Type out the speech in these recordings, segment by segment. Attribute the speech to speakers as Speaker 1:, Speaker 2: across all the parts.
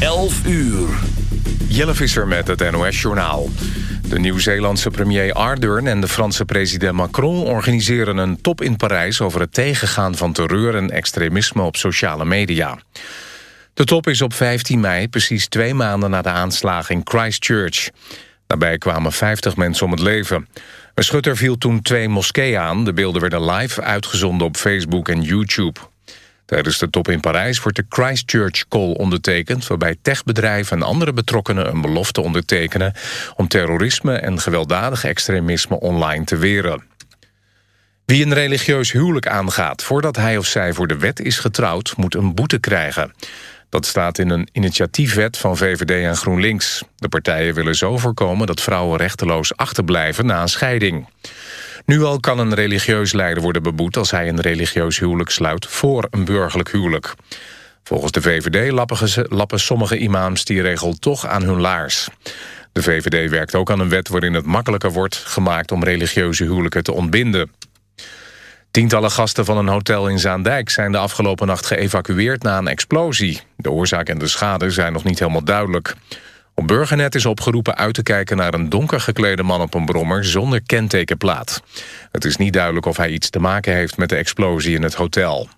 Speaker 1: 11 uur.
Speaker 2: Jelle Visser met het NOS-journaal. De Nieuw-Zeelandse premier Ardern en de Franse president Macron... organiseren een top in Parijs over het tegengaan van terreur en extremisme op sociale media. De top is op 15 mei, precies twee maanden na de aanslagen in Christchurch. Daarbij kwamen 50 mensen om het leven. Een schutter viel toen twee moskeeën aan. De beelden werden live uitgezonden op Facebook en YouTube. Tijdens de top in Parijs wordt de Christchurch Call ondertekend... waarbij techbedrijven en andere betrokkenen een belofte ondertekenen... om terrorisme en gewelddadig extremisme online te weren. Wie een religieus huwelijk aangaat voordat hij of zij voor de wet is getrouwd... moet een boete krijgen. Dat staat in een initiatiefwet van VVD en GroenLinks. De partijen willen zo voorkomen dat vrouwen rechteloos achterblijven na een scheiding. Nu al kan een religieus leider worden beboet als hij een religieus huwelijk sluit voor een burgerlijk huwelijk. Volgens de VVD lappen, lappen sommige imams die regel toch aan hun laars. De VVD werkt ook aan een wet waarin het makkelijker wordt gemaakt om religieuze huwelijken te ontbinden. Tientallen gasten van een hotel in Zaandijk zijn de afgelopen nacht geëvacueerd na een explosie. De oorzaak en de schade zijn nog niet helemaal duidelijk. Op Burgernet is opgeroepen uit te kijken naar een donker geklede man op een brommer zonder kentekenplaat. Het is niet duidelijk of hij iets te maken heeft met de explosie in het hotel.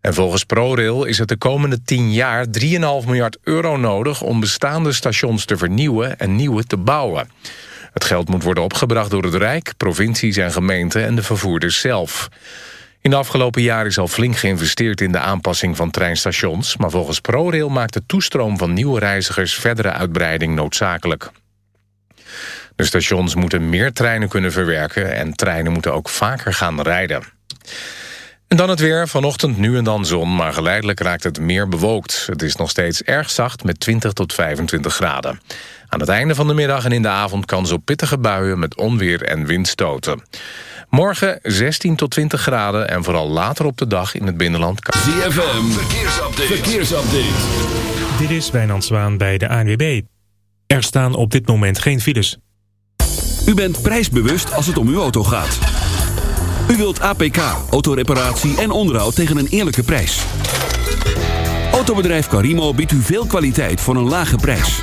Speaker 2: En volgens ProRail is het de komende 10 jaar 3,5 miljard euro nodig om bestaande stations te vernieuwen en nieuwe te bouwen. Het geld moet worden opgebracht door het Rijk, provincies en gemeenten en de vervoerders zelf. In de afgelopen jaren is al flink geïnvesteerd in de aanpassing van treinstations... maar volgens ProRail maakt de toestroom van nieuwe reizigers verdere uitbreiding noodzakelijk. De stations moeten meer treinen kunnen verwerken... en treinen moeten ook vaker gaan rijden. En dan het weer. Vanochtend nu en dan zon, maar geleidelijk raakt het meer bewolkt. Het is nog steeds erg zacht met 20 tot 25 graden. Aan het einde van de middag en in de avond kans op pittige buien... met onweer en windstoten. Morgen 16 tot 20 graden en vooral later op de dag in het binnenland...
Speaker 1: ZFM, verkeersupdate. verkeersupdate.
Speaker 3: Dit is Wijnand Zwaan bij de ANWB. Er staan op dit moment geen files.
Speaker 1: U bent prijsbewust als het om uw auto gaat. U wilt APK, autoreparatie en onderhoud tegen een eerlijke prijs. Autobedrijf Carimo biedt u veel kwaliteit voor een lage prijs.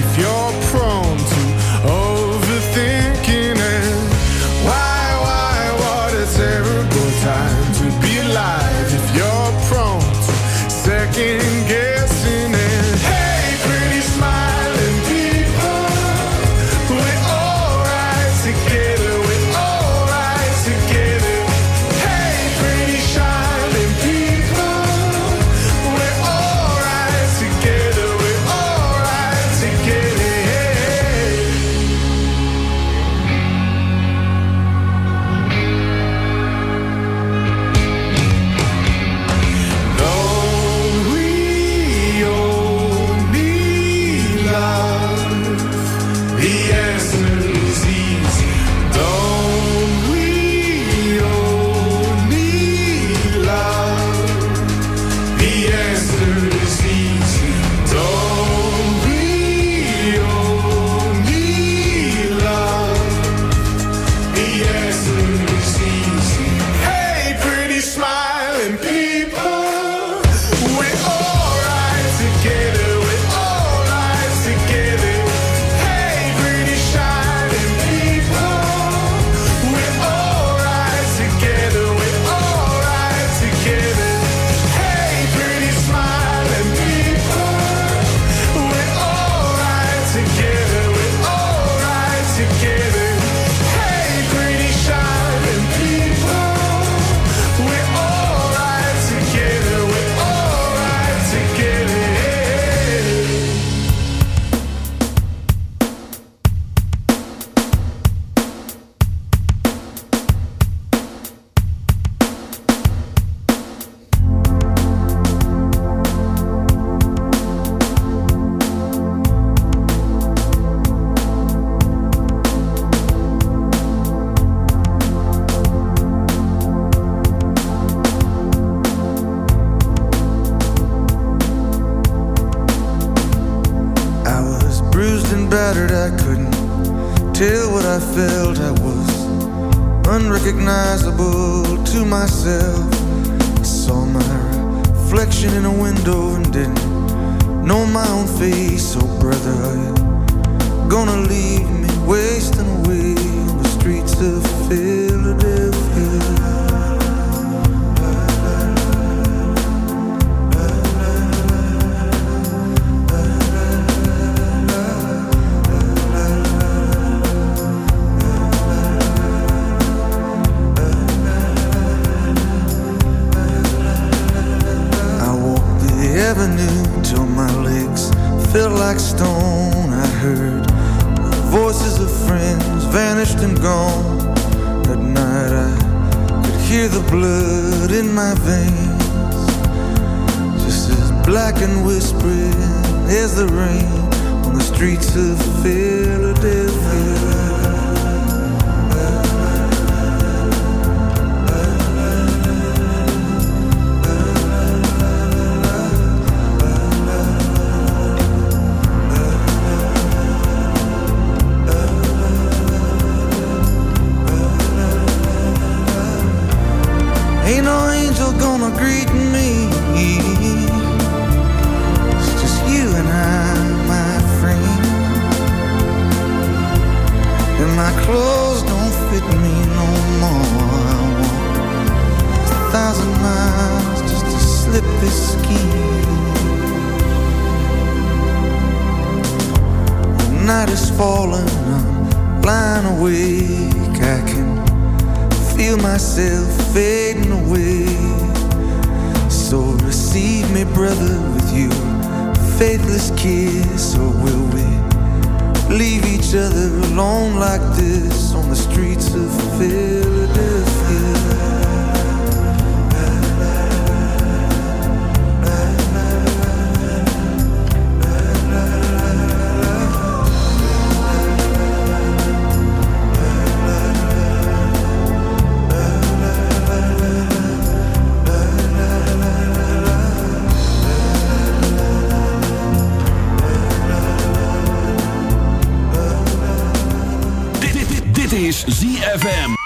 Speaker 4: ZFM.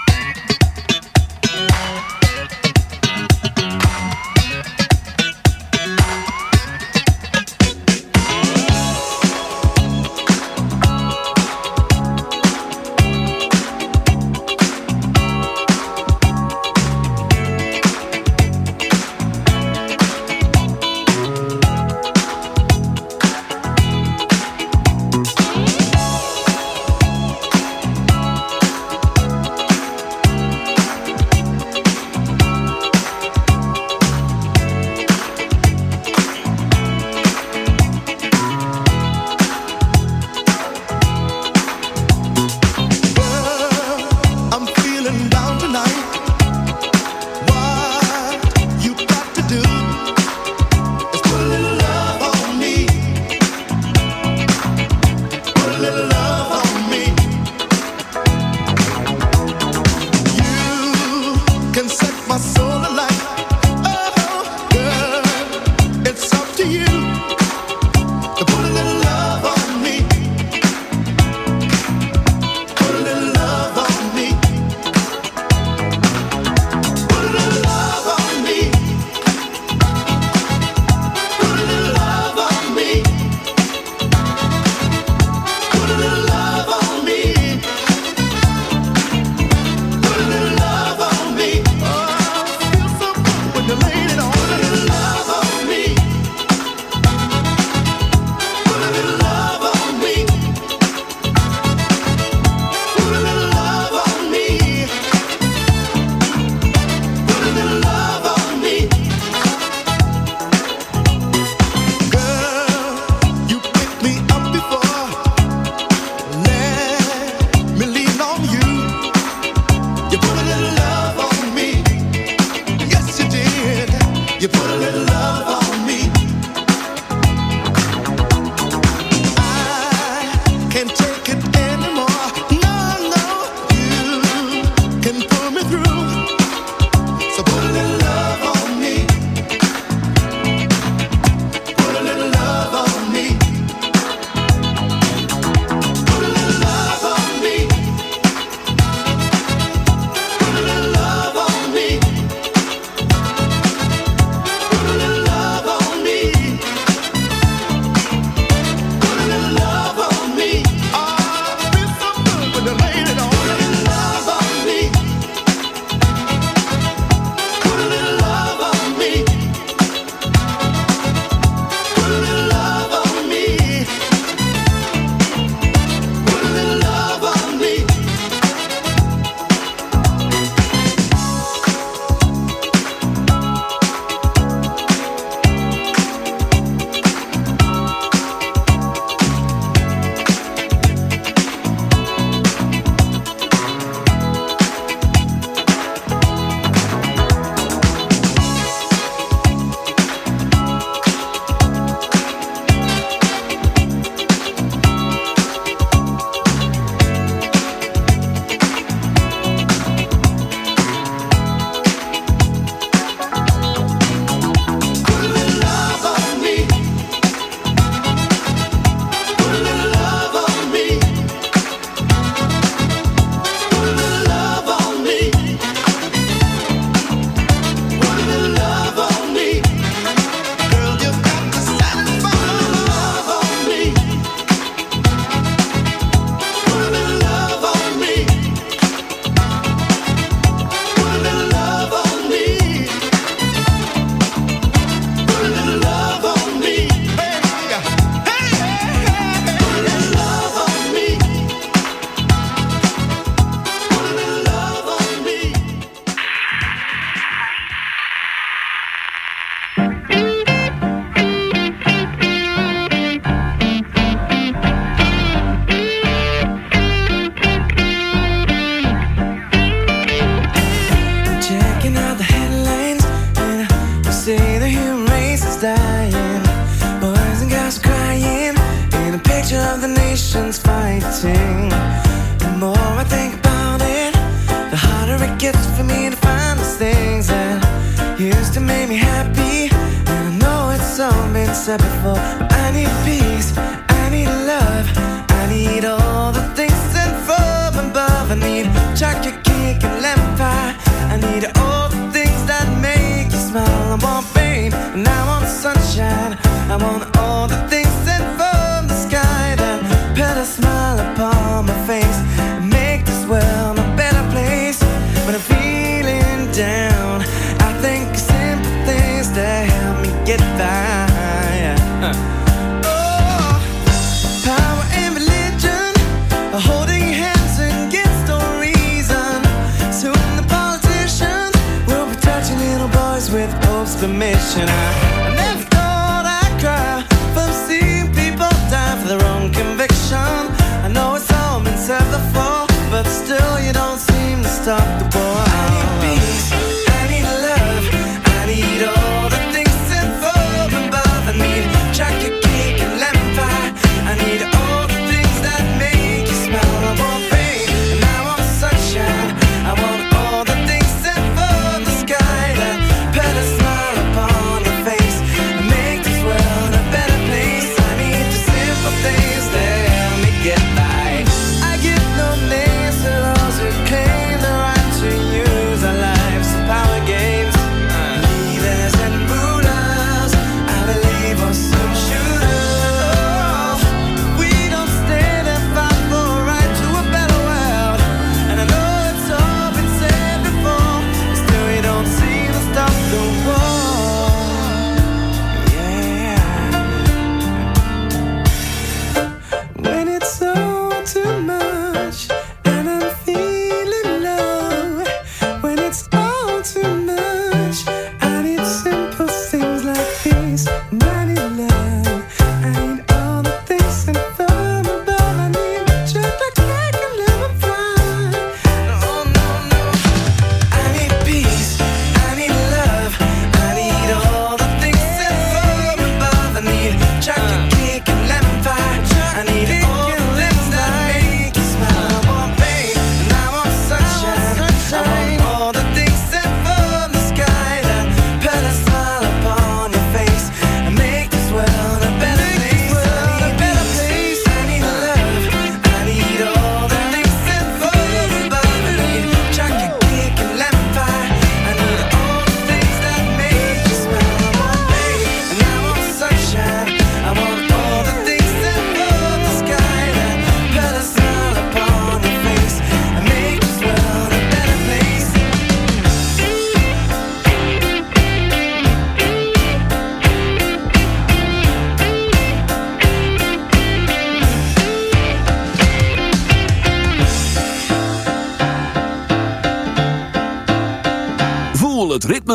Speaker 5: But
Speaker 1: if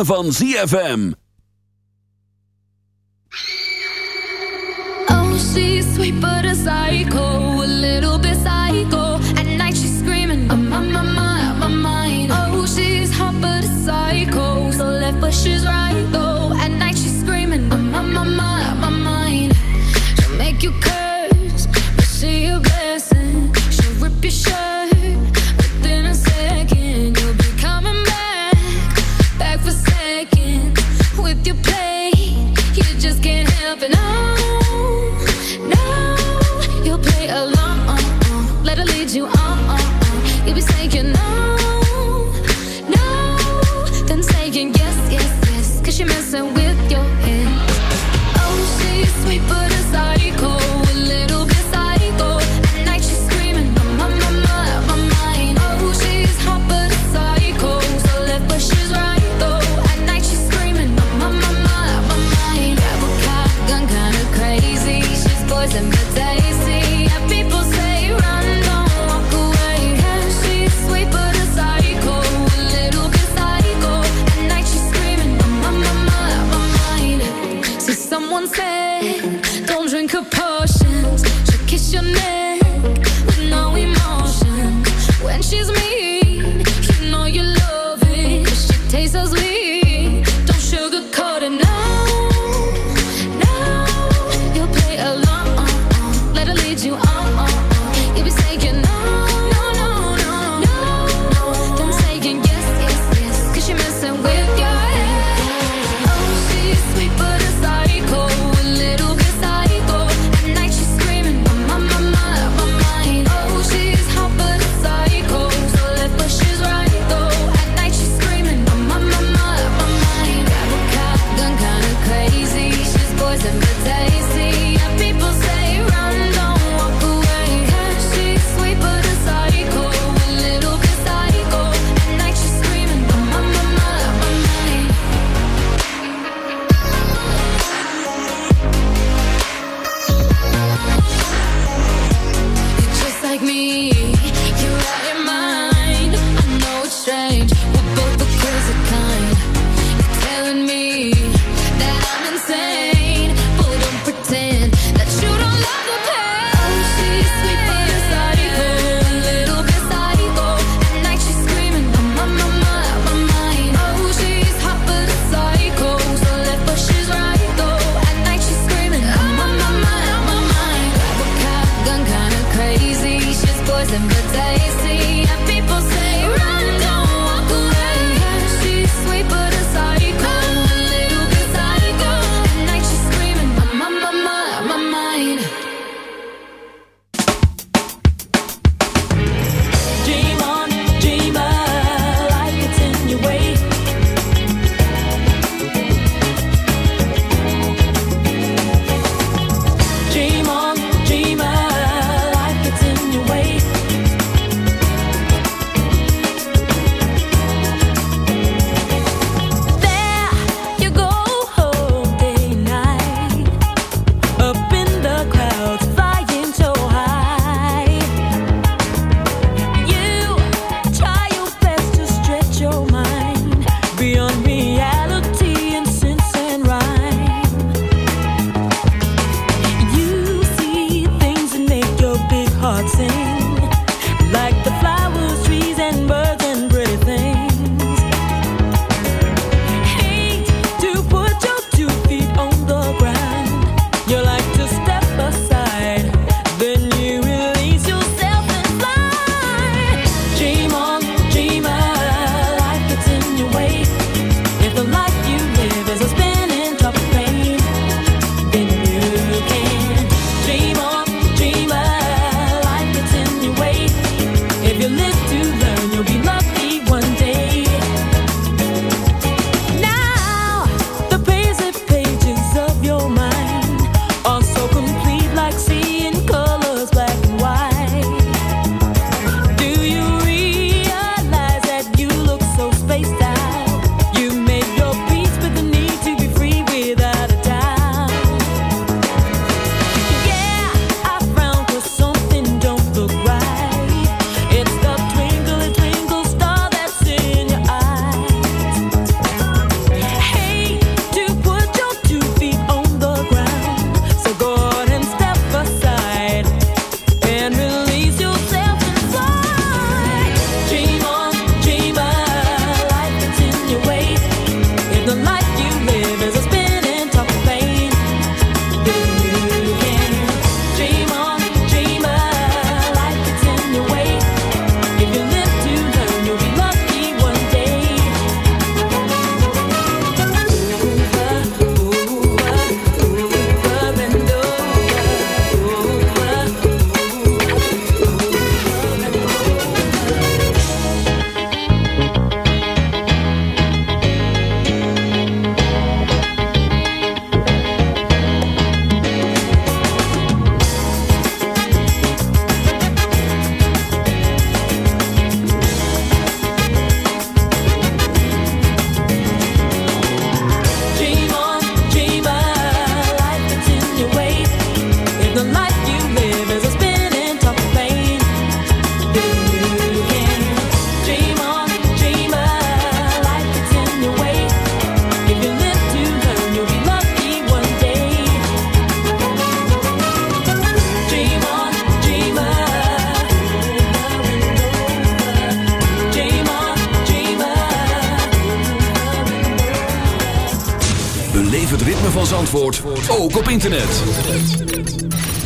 Speaker 1: van ZFM.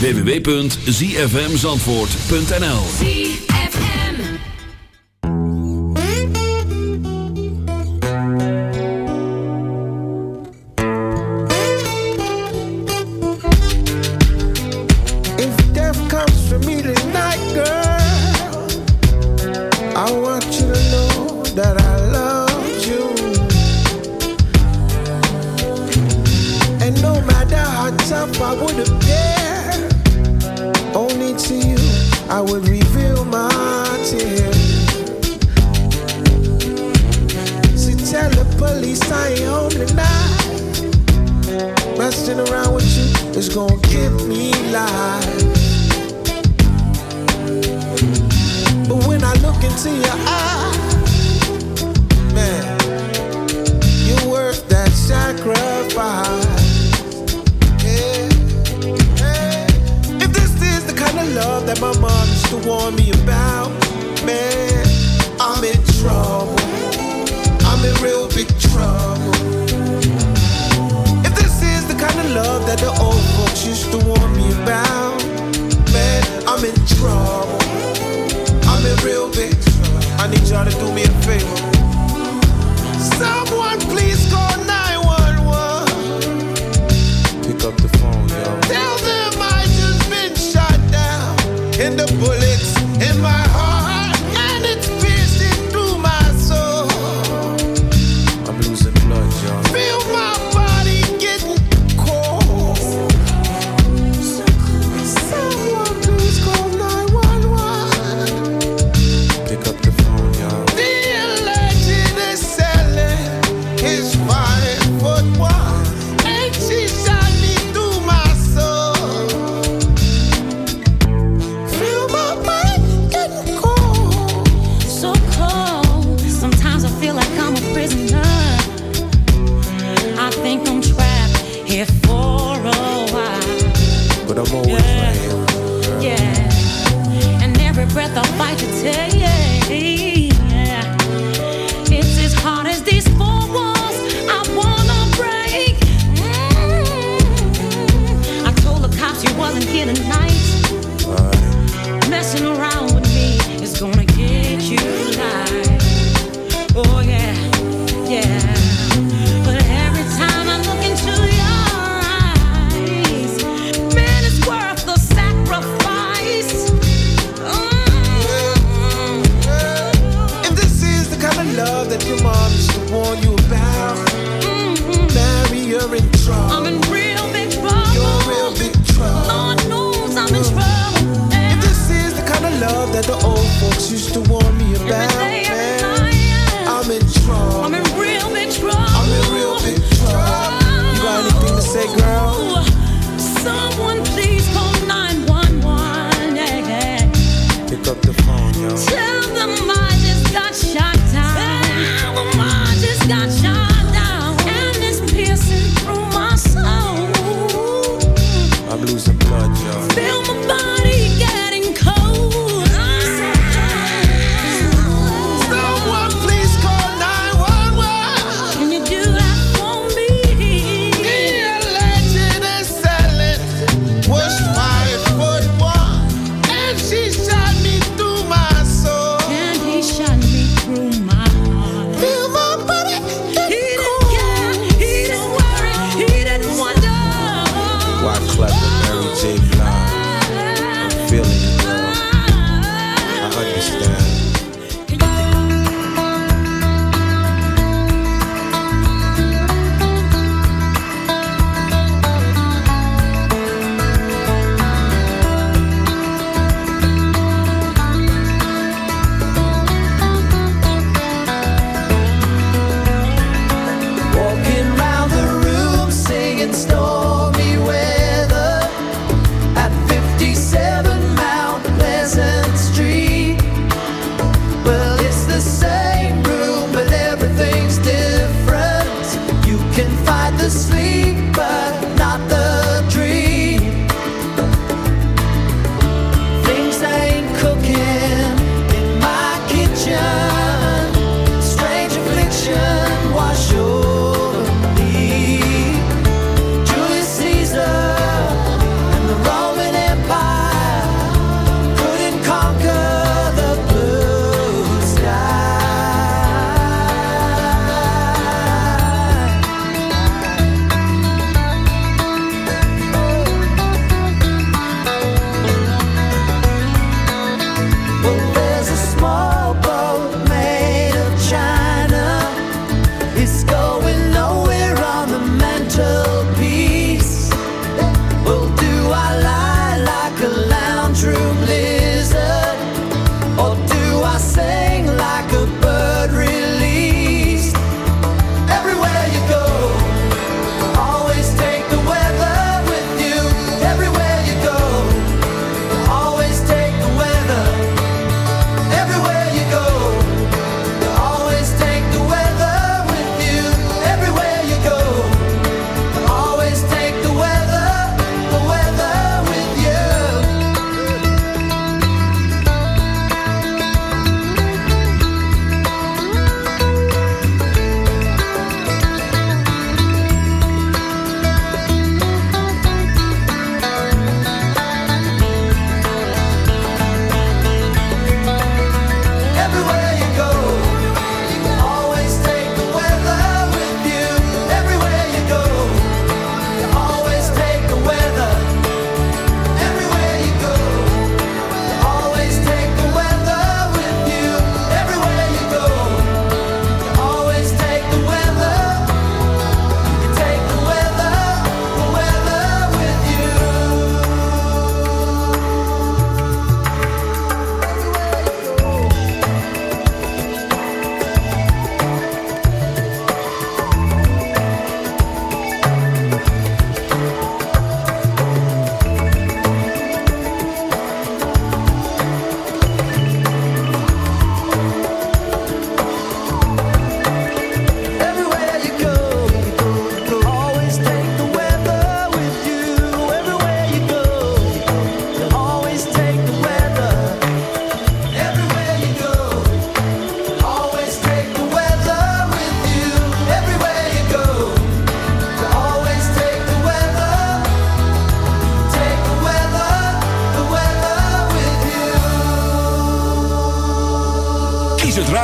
Speaker 6: www.zfmzandvoort.nl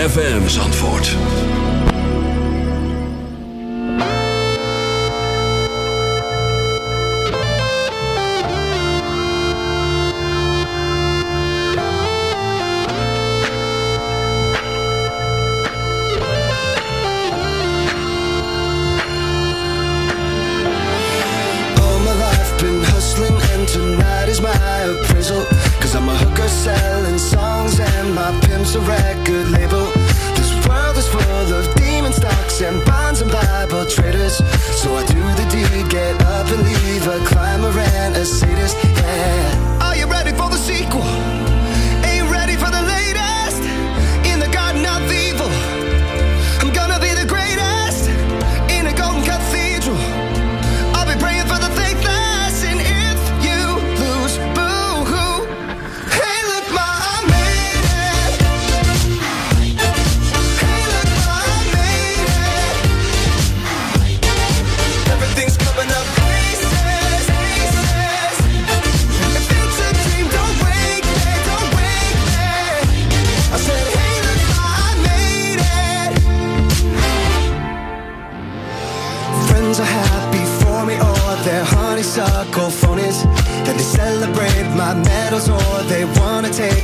Speaker 1: ZFM. Zandvoort.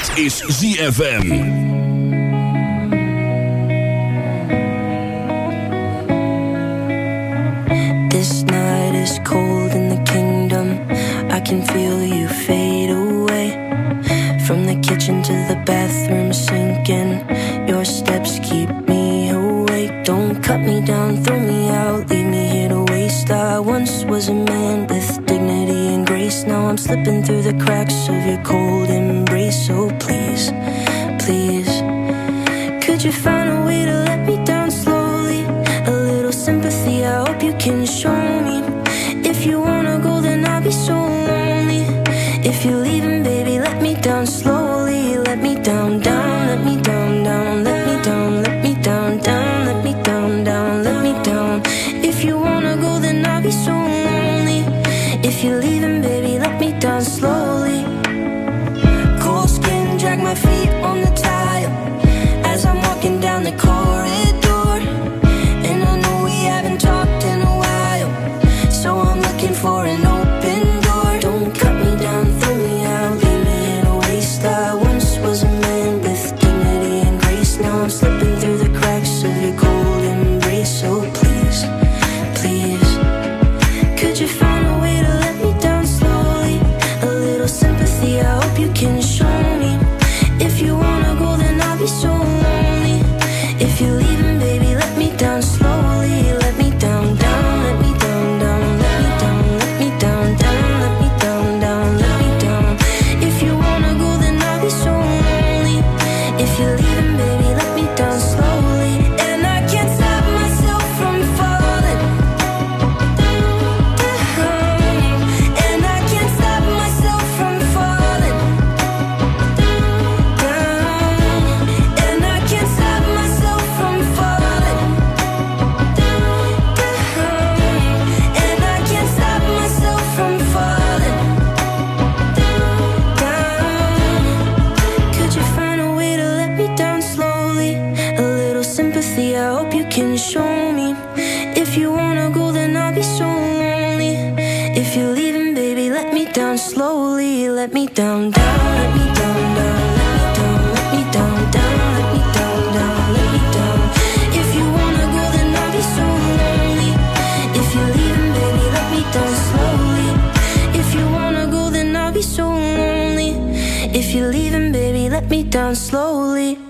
Speaker 7: Dit is ZFM.
Speaker 8: Me down slowly.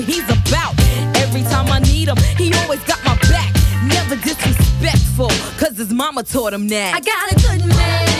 Speaker 4: what he's
Speaker 9: about. Every time I need him, he always got my back. Never disrespectful, cause his mama taught him that.
Speaker 10: I got a good man.